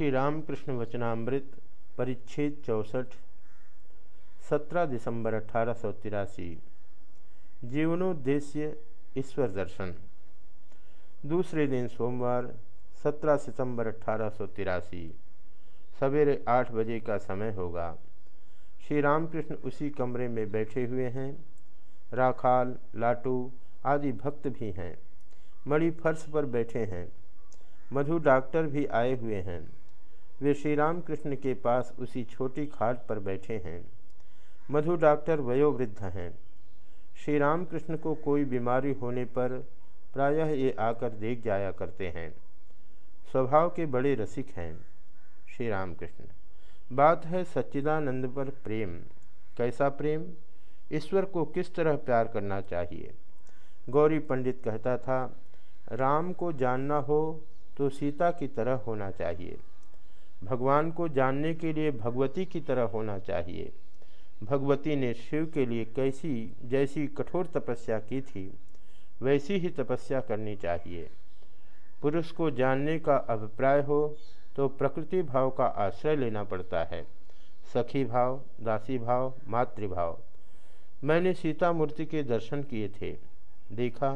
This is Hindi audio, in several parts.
श्री रामकृष्ण वचनामृत, परिच्छेद चौसठ, सत्रह दिसंबर अठारह सौ तिरासी। जीवनोद्देश्य, ईश्वर दर्शन। दूसरे दिन सोमवार, सत्रह सितंबर अठारह सौ तिरासी। सवेरे आठ बजे का समय होगा। श्री रामकृष्ण उसी कमरे में बैठे हुए हैं। राखाल, लाटू आदि भक्त भी हैं। मणि फर्श पर बैठे हैं। मधु डॉक्टर भी आए हुए हैं। वे श्री राम कृष्ण के पास उसी छोटी खाट पर बैठे हैं। मधु डॉक्टर वयोवृद्ध हैं। श्री राम कृष्ण को कोई बीमारी होने पर प्रायः ये आकर देख जाया करते हैं। स्वभाव के बड़े रसिक हैं श्री राम कृष्ण बात है सच्चिदानंद पर प्रेम। कैसा प्रेम? ईश्वर को किस तरह प्यार करना चाहिए? गौरी पंडित कहता था, राम को जानना हो तो सीता की तरह होना चाहिए। भगवान को जानने के लिए भगवती की तरह होना चाहिए। भगवती ने शिव के लिए कैसी, जैसी कठोर तपस्या की थी, वैसी ही तपस्या करनी चाहिए। पुरुष को जानने का अभिप्राय हो तो प्रकृति भाव का आश्रय लेना पड़ता है। सखी भाव, दासी भाव मातृभाव मैंने सीता मूर्ति के दर्शन किए थे। देखा,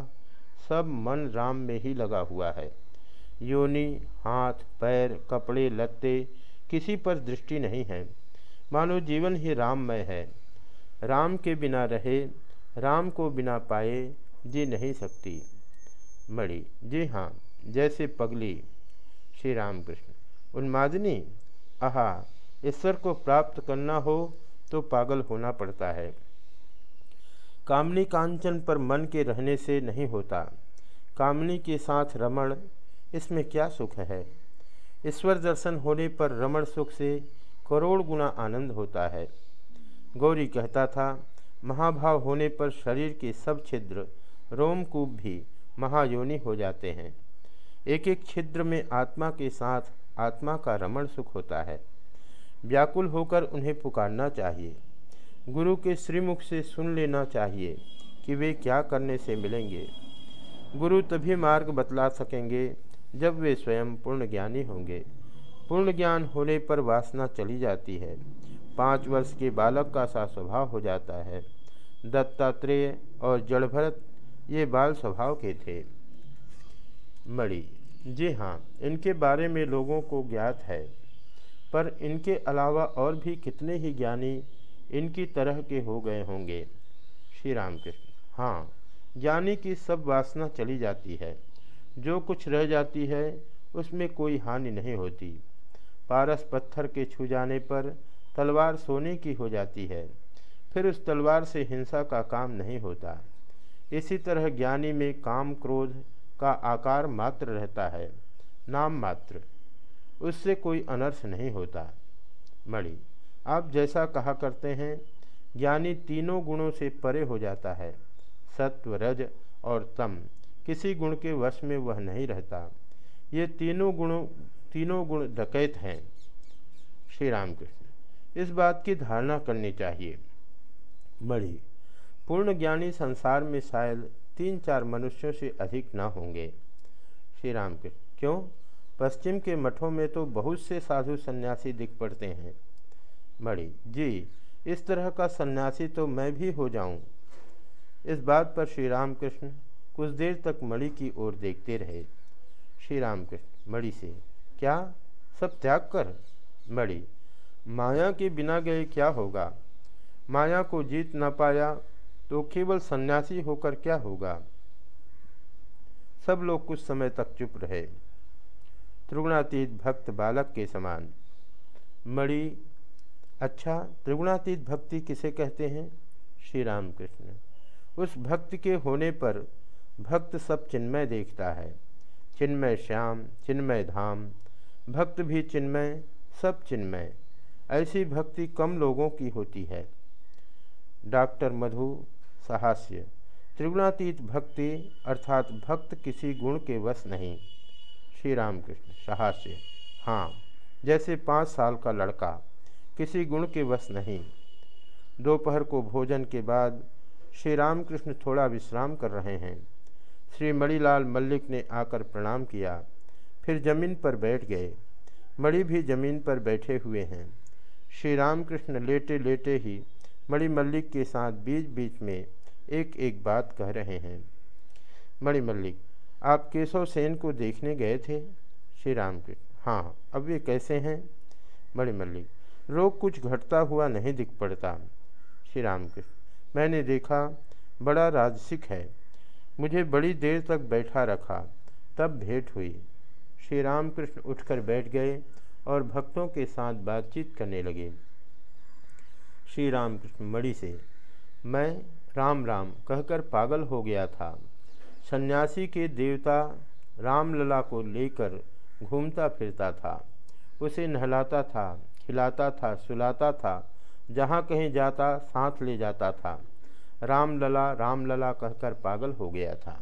सब मन राम में ही लगा हुआ है। योनि, हाथ, पैर, कपड़े, लत्ते, किसी पर दृष्टि नहीं है। मानो जीवन ही राममय है। राम के बिना रहे, राम को बिना पाए जी नहीं सकती। मणि, जी हाँ जैसे पगली श्री राम कृष्ण उन्मादिनी, आहा, ईश्वर को प्राप्त करना हो तो पागल होना पड़ता है। कामनी कांचन पर मन के रहने से नहीं होता। कामनी के साथ रमण इसमें क्या सुख है? ईश्वर दर्शन होने पर रमण सुख से करोड़ गुना आनंद होता है। गौरी कहता था, महाभाव होने पर शरीर के सब छिद्र, रोमकूप भी महायोनि हो जाते हैं। एक एक छिद्र में आत्मा के साथ आत्मा का रमण सुख होता है। व्याकुल होकर उन्हें पुकारना चाहिए। गुरु के श्रीमुख से सुन लेना चाहिए कि वे क्या करने से मिलेंगे। गुरु तभी मार्ग बतला सकेंगे जब वे स्वयं पूर्ण ज्ञानी होंगे पूर्ण ज्ञान होने पर वासना चली जाती है। पाँच वर्ष के बालक का सा स्वभाव हो जाता है। दत्तात्रेय और जड़भरत ये बाल स्वभाव के थे। मणि, जी हाँ इनके बारे में लोगों को ज्ञात है, पर इनके अलावा और भी कितने ही ज्ञानी इनकी तरह के हो गए होंगे। श्री रामकृष्ण हाँ ज्ञानी की सब वासना चली जाती है। जो कुछ रह जाती है, उसमें कोई हानि नहीं होती। पारस पत्थर के छू जाने पर तलवार सोने की हो जाती है। फिर उस तलवार से हिंसा का काम नहीं होता। इसी तरह ज्ञानी में काम क्रोध का आकार मात्र रहता है, नाम मात्र। उससे कोई अनर्थ नहीं होता। मणि, आप जैसा कहा करते हैं, ज्ञानी तीनों गुणों से परे हो जाता है, सत्व, रज और तम। किसी गुण के वश में वह नहीं रहता। ये तीनों गुणों, तीनों गुण डकैत हैं। श्री रामकृष्ण, इस बात की धारणा करनी चाहिए। बड़ी पूर्ण ज्ञानी संसार में शायद तीन चार मनुष्यों से अधिक न होंगे। श्री रामकृष्ण, क्यों? पश्चिम के मठों में तो बहुत से साधु सन्यासी दिख पड़ते हैं। मणि जी, इस तरह का सन्यासी तो मैं भी हो जाऊँ। इस बात पर श्री रामकृष्ण कुछ देर तक मणि की ओर देखते रहे। श्री रामकृष्ण, मणि से, क्या? सब त्याग कर? मणि, माया के बिना गए क्या होगा? माया को जीत न पाया तो केवल सन्यासी होकर क्या होगा? सब लोग कुछ समय तक चुप रहे। त्रिगुणातीत भक्त बालक के समान। मणि अच्छा त्रिगुणातीत भक्ति किसे कहते हैं? श्री राम कृष्ण उस भक्त के होने पर भक्त सब चिन्मय देखता है। चिन्मय श्याम, चिन्मय धाम, भक्त भी चिन्मय, सब चिन्मय। ऐसी भक्ति कम लोगों की होती है। डॉक्टर मधु साहस्य, त्रिगुणातीत भक्ति अर्थात भक्त किसी गुण के वश नहीं। श्री राम कृष्ण साहस्य हाँ जैसे पाँच साल का लड़का, किसी गुण के वश नहीं। दोपहर को भोजन के बाद श्री रामकृष्ण थोड़ा विश्राम कर रहे हैं। श्री मणिलाल मल्लिक ने आकर प्रणाम किया। फिर ज़मीन पर बैठ गए। मणि भी ज़मीन पर बैठे हुए हैं। श्री रामकृष्ण लेटे लेटे ही मणिमल्लिक के साथ बीच बीच में एक एक बात कह रहे हैं। मणिमल्लिक आप केशव सेन को देखने गए थे? श्री रामकृष्ण हाँ अब वे कैसे हैं? मणिमल्लिक रोग कुछ घटता हुआ नहीं दिख पड़ता। श्री रामकृष्ण, मैंने देखा, बड़ा राजसिक है। मुझे बड़ी देर तक बैठा रखा। तब भेंट हुई। श्री रामकृष्ण उठकर बैठ गए और भक्तों के साथ बातचीत करने लगे। श्री रामकृष्ण मणि से, मैं राम राम कहकर पागल हो गया था। सन्यासी के देवता रामलला को लेकर घूमता फिरता था। उसे नहलाता था, खिलाता था, सुलाता था, जहाँ कहीं जाता, साथ ले जाता था। रामलला रामलला कहकर पागल हो गया था।